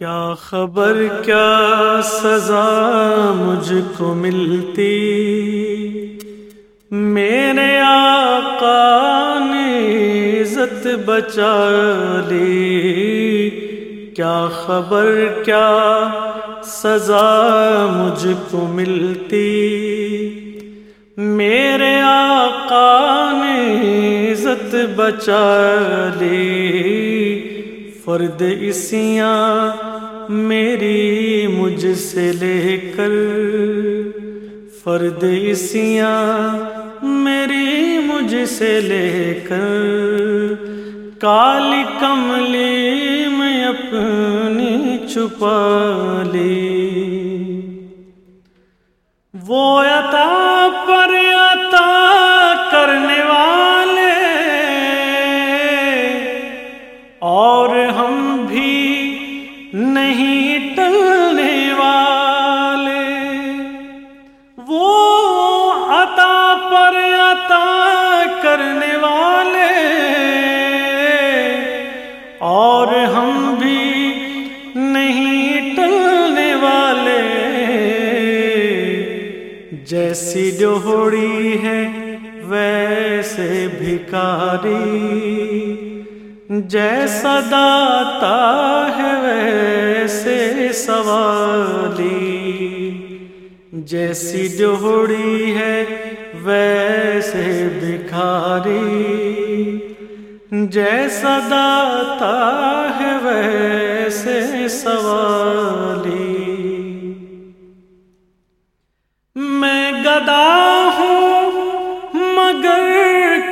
کیا خبر، کیا سزا مجھ کو ملتی؟ میرے آقا نے عزت بچا لی۔ کیا خبر، کیا سزا مجھ کو ملتی؟ میرے آقا نے عزت بچا لی۔ فرد اسیاں میری مجھ سے لے کر فرد اسیاں میری مجھ سے لے کر کالی کملی میں اپنی چھپا لی۔ وہ عطا پر نہیں والے۔ وہ عطا پر عطا کرنے والے۔ اور ہم بھی نہیں ٹلنے والے۔ جیسی جوڑی ہے، ویسے بھکاری۔ جیسا داتا ہے ویسے سوالی۔ جیسی جوڑی ہے ویسے بکھاری۔ جیسا داتا ہے ویسے سوالی۔ میں گدا ہوں مگر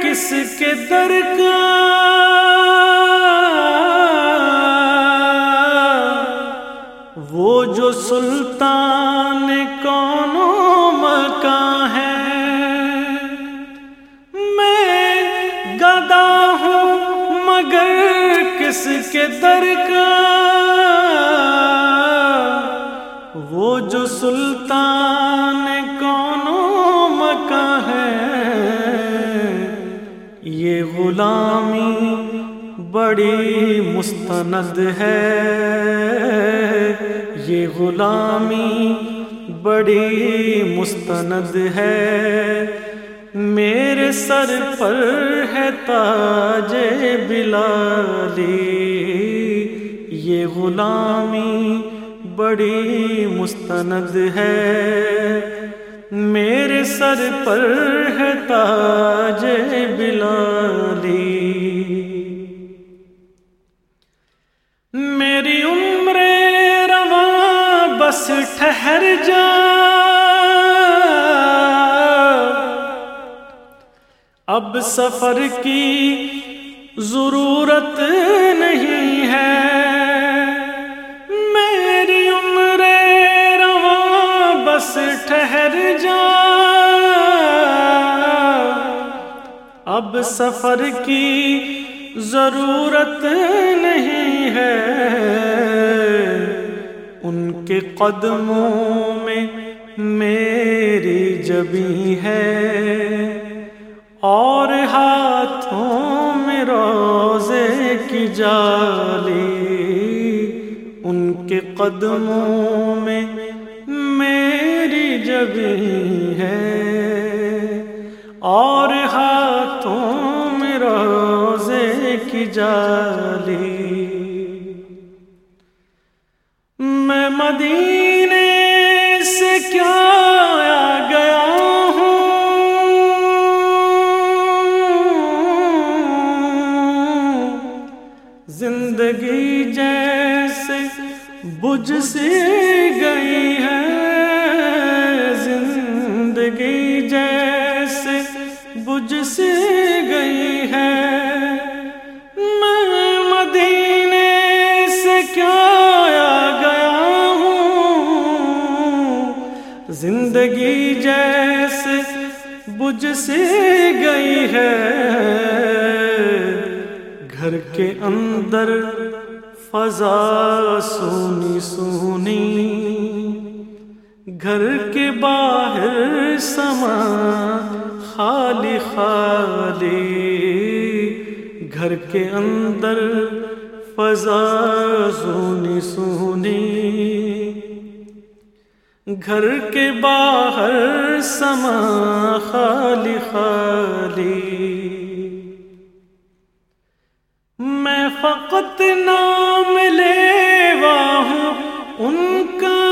کس کے درکار؟ جو سلطان کون مکان ہے۔ میں گدا ہوں، مگر کس کے در کا وہ جو سلطان کون مکان ہے۔ یہ غلامی بڑی مستند ہے۔ یہ غلامی بڑی مستند ہے۔ میرے سر پر ہے تاج بلالی۔ یہ غلامی بڑی مستند ہے۔ میرے سر پر ہے تاج بلالی۔ بس جا اب سفر کی ضرورت نہیں ہے۔ میری عمر رواں بس ٹھہر جا۔ اب سفر کی ضرورت نہیں ہے۔ ان کے قدموں میں میری جبی ہے اور ہاتھوں میں روزے کی جالی ان کے قدموں میں میری جبی ہے اور ہاتھوں میں روزے کی جالی کیا گیا ہوں؟ زندگی جیسے بجھ سی گئی ہے۔ زندگی جیسے بجھ سی گئی ہے۔ میں مدینے سے کیا زندگی جیسے بجھ سے گئی ہے۔ گھر کے اندر فضا سونی سونی، گھر کے باہر سما خالی خالی، گھر کے اندر فضا سونی سونی۔ گھر کے باہر سما خالی خالی۔ میں فقط نام لے ہوں ان کا۔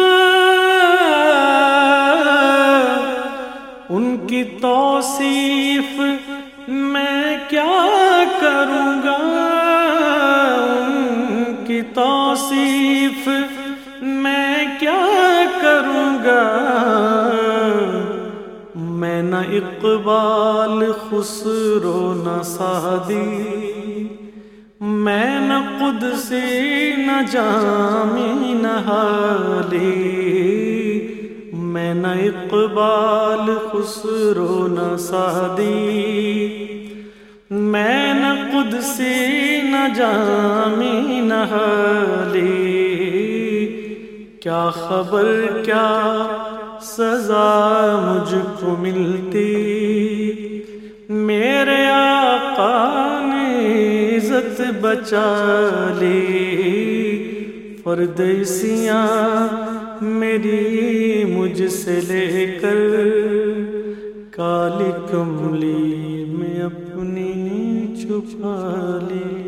ان کی توصیف میں کیا کروں گا؟ ان کی توصیف میں کیا کروں گا۔ میں نہ اقبال خسرو نہ سادی میں نہ خود سے نہ جامی، نہ حالی۔ میں نہ اقبال خسرو نہ سادی میں نہ خود سے نہ جامی، نہ حالی۔ کیا خبر، کیا سزا مجھ کو ملتی؟ میرے آقا نے عزت بچا لی۔ پردیسیاں میری مجھ سے لے کر کالی کملی میں اپنی چھپا لی۔